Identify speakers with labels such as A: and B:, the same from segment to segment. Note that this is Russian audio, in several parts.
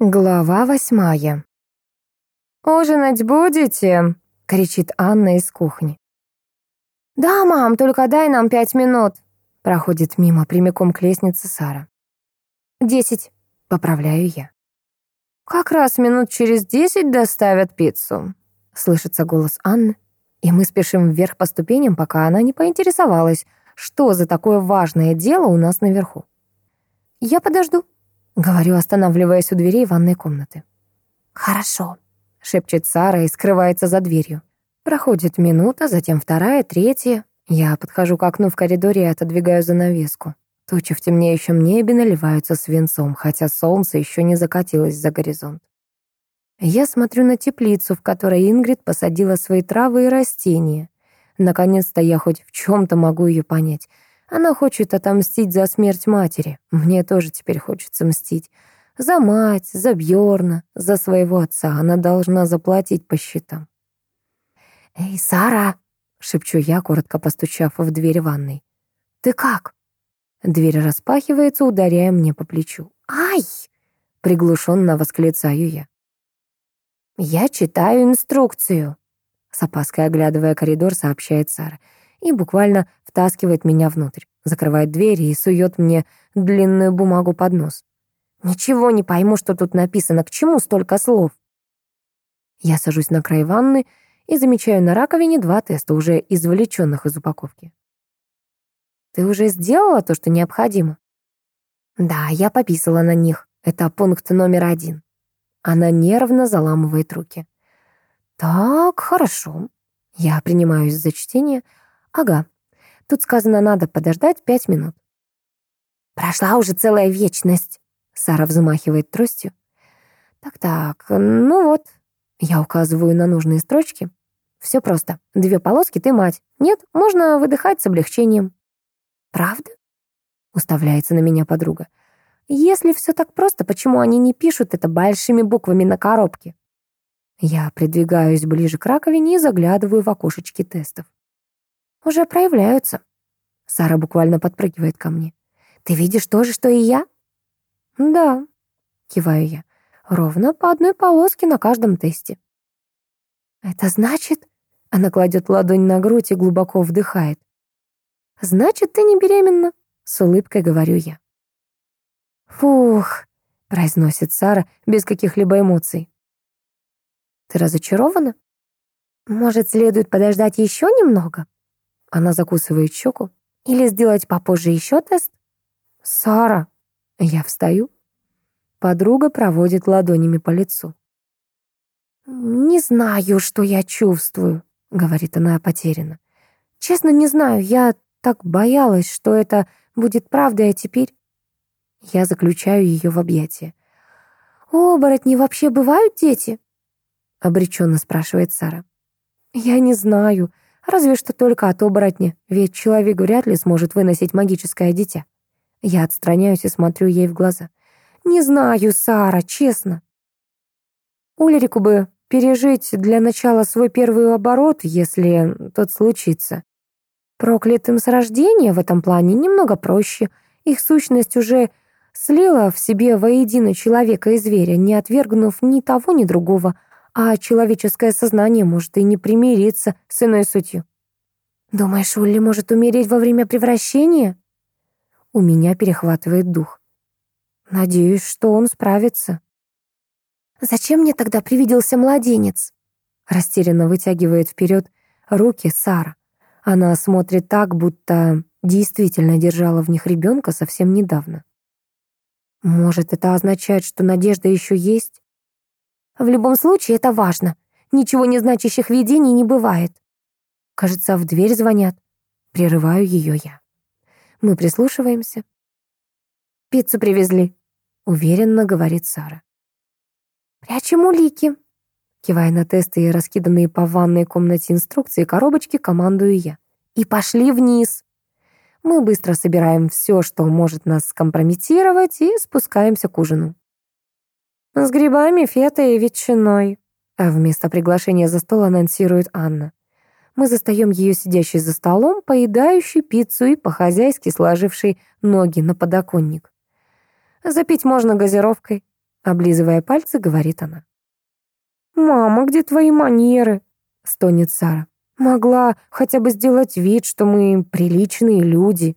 A: Глава восьмая. «Ужинать будете?» — кричит Анна из кухни. «Да, мам, только дай нам пять минут», — проходит мимо прямиком к лестнице Сара. «Десять», — поправляю я. «Как раз минут через десять доставят пиццу», — слышится голос Анны, и мы спешим вверх по ступеням, пока она не поинтересовалась, что за такое важное дело у нас наверху. «Я подожду», Говорю, останавливаясь у дверей ванной комнаты. «Хорошо», — шепчет Сара и скрывается за дверью. Проходит минута, затем вторая, третья. Я подхожу к окну в коридоре и отодвигаю занавеску. Тучи в темнеющем небе наливаются свинцом, хотя солнце еще не закатилось за горизонт. Я смотрю на теплицу, в которой Ингрид посадила свои травы и растения. Наконец-то я хоть в чем-то могу ее понять. Она хочет отомстить за смерть матери. Мне тоже теперь хочется мстить. За мать, за Бьорна, за своего отца. Она должна заплатить по счетам. «Эй, Сара!» — шепчу я, коротко постучав в дверь ванной. «Ты как?» Дверь распахивается, ударяя мне по плечу. «Ай!» — приглушенно восклицаю я. «Я читаю инструкцию», — с опаской оглядывая коридор, сообщает Сара и буквально втаскивает меня внутрь, закрывает дверь и сует мне длинную бумагу под нос. Ничего не пойму, что тут написано, к чему столько слов. Я сажусь на край ванны и замечаю на раковине два теста, уже извлеченных из упаковки. Ты уже сделала то, что необходимо? Да, я пописала на них. Это пункт номер один. Она нервно заламывает руки. Так, хорошо. Я принимаюсь за чтение, Ага. Тут сказано, надо подождать пять минут. Прошла уже целая вечность. Сара взмахивает тростью. Так-так, ну вот. Я указываю на нужные строчки. Все просто. Две полоски, ты мать. Нет, можно выдыхать с облегчением. Правда? Уставляется на меня подруга. Если все так просто, почему они не пишут это большими буквами на коробке? Я придвигаюсь ближе к раковине и заглядываю в окошечки тестов уже проявляются. Сара буквально подпрыгивает ко мне. Ты видишь то же, что и я? Да, киваю я. Ровно по одной полоске на каждом тесте. Это значит... Она кладет ладонь на грудь и глубоко вдыхает. «Значит, ты не беременна?» — с улыбкой говорю я. «Фух», — произносит Сара без каких-либо эмоций. «Ты разочарована? Может, следует подождать еще немного?» Она закусывает щеку. Или сделать попозже еще тест? Сара. Я встаю. Подруга проводит ладонями по лицу. «Не знаю, что я чувствую», — говорит она потерянно. «Честно, не знаю. Я так боялась, что это будет правдой, а теперь...» Я заключаю ее в объятия. «Оборотни вообще бывают дети?» — обреченно спрашивает Сара. «Я не знаю. Разве что только от оборотня, ведь человек вряд ли сможет выносить магическое дитя. Я отстраняюсь и смотрю ей в глаза. «Не знаю, Сара, честно». Ульрику бы пережить для начала свой первый оборот, если тот случится. Проклятым с рождения в этом плане немного проще. Их сущность уже слила в себе воедино человека и зверя, не отвергнув ни того, ни другого — а человеческое сознание может и не примириться с иной сутью. Думаешь, Улли может умереть во время превращения? У меня перехватывает дух. Надеюсь, что он справится. Зачем мне тогда привиделся младенец? Растерянно вытягивает вперед руки Сара. Она смотрит так, будто действительно держала в них ребенка совсем недавно. Может, это означает, что надежда еще есть? В любом случае это важно. Ничего не значащих видений не бывает. Кажется, в дверь звонят. Прерываю ее я. Мы прислушиваемся. «Пиццу привезли», — уверенно говорит Сара. «Прячем улики», — кивая на тесты и раскиданные по ванной комнате инструкции коробочки, командую я. «И пошли вниз». Мы быстро собираем все, что может нас скомпрометировать, и спускаемся к ужину. «С грибами, фетой и ветчиной», а вместо приглашения за стол анонсирует Анна. Мы застаем ее сидящей за столом, поедающей пиццу и по-хозяйски сложившей ноги на подоконник. Запить можно газировкой. Облизывая пальцы, говорит она. «Мама, где твои манеры?» — стонет Сара. «Могла хотя бы сделать вид, что мы приличные люди».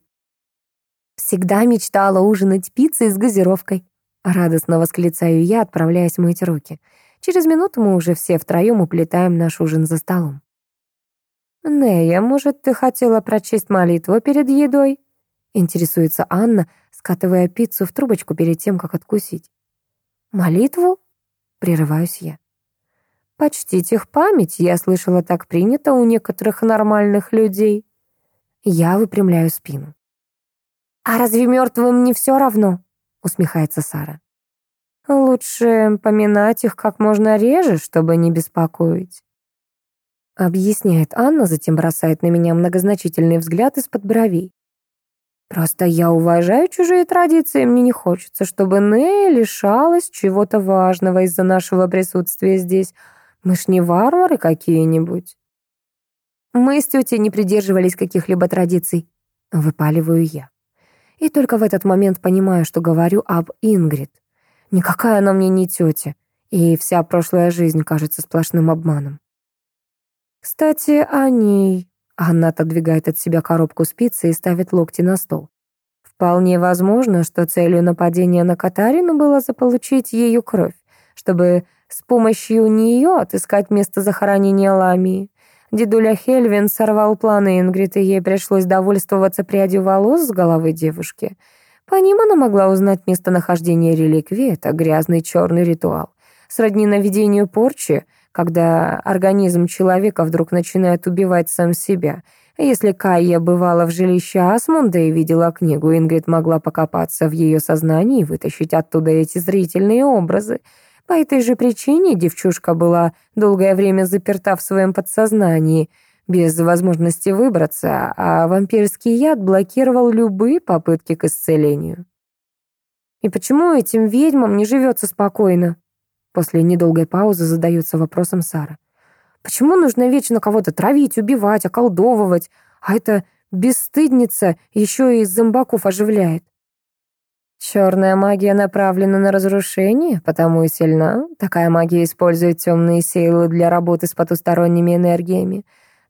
A: «Всегда мечтала ужинать пиццей с газировкой», — радостно восклицаю я, отправляясь мыть руки. Через минуту мы уже все втроем уплетаем наш ужин за столом. «Нея, может, ты хотела прочесть молитву перед едой?» Интересуется Анна, скатывая пиццу в трубочку перед тем, как откусить. «Молитву?» — прерываюсь я. «Почтить их память, я слышала, так принято у некоторых нормальных людей». Я выпрямляю спину. «А разве мертвым не все равно?» — усмехается Сара. «Лучше поминать их как можно реже, чтобы не беспокоить». Объясняет Анна, затем бросает на меня многозначительный взгляд из-под бровей. Просто я уважаю чужие традиции, мне не хочется, чтобы Нея лишалась чего-то важного из-за нашего присутствия здесь. Мы ж не варвары какие-нибудь. Мы с тетей не придерживались каких-либо традиций. Выпаливаю я. И только в этот момент понимаю, что говорю об Ингрид. Никакая она мне не тетя, и вся прошлая жизнь кажется сплошным обманом. «Кстати, о ней...» Анна отодвигает от себя коробку спицы и ставит локти на стол. Вполне возможно, что целью нападения на Катарину было заполучить ее кровь, чтобы с помощью нее отыскать место захоронения Ламии. Дедуля Хельвин сорвал планы Ингрид, и ей пришлось довольствоваться прядью волос с головы девушки. По ним она могла узнать местонахождение реликвии, это грязный черный ритуал. Сродни наведению порчи — когда организм человека вдруг начинает убивать сам себя. Если Кайя бывала в жилище Асмунда и видела книгу, Ингрид могла покопаться в ее сознании и вытащить оттуда эти зрительные образы. По этой же причине девчушка была долгое время заперта в своем подсознании, без возможности выбраться, а вампирский яд блокировал любые попытки к исцелению. И почему этим ведьмам не живется спокойно? После недолгой паузы задается вопросом Сара. Почему нужно вечно кого-то травить, убивать, околдовывать, а эта бесстыдница еще и зомбаков оживляет? Черная магия направлена на разрушение, потому и сильна. Такая магия использует темные силы для работы с потусторонними энергиями.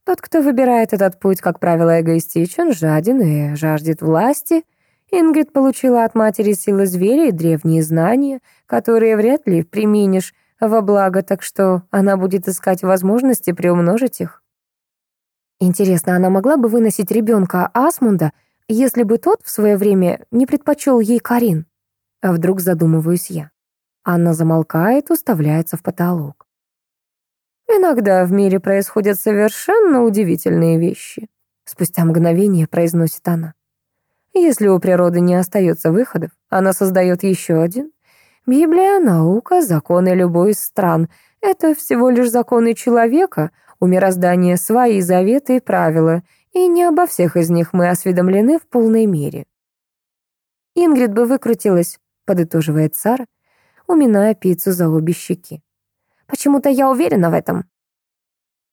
A: Тот, кто выбирает этот путь, как правило, эгоистичен, жаден и жаждет власти — Ингрид получила от матери силы зверя и древние знания, которые вряд ли применишь во благо, так что она будет искать возможности приумножить их. Интересно, она могла бы выносить ребенка Асмунда, если бы тот в свое время не предпочел ей Карин? А вдруг задумываюсь я. Анна замолкает, уставляется в потолок. Иногда в мире происходят совершенно удивительные вещи. Спустя мгновение произносит она. Если у природы не остается выходов, она создает еще один. Библия, наука, законы любой из стран — это всего лишь законы человека, у мироздания свои заветы и правила, и не обо всех из них мы осведомлены в полной мере. Ингрид бы выкрутилась, подытоживает Сара, уминая пиццу за обе щеки. Почему-то я уверена в этом.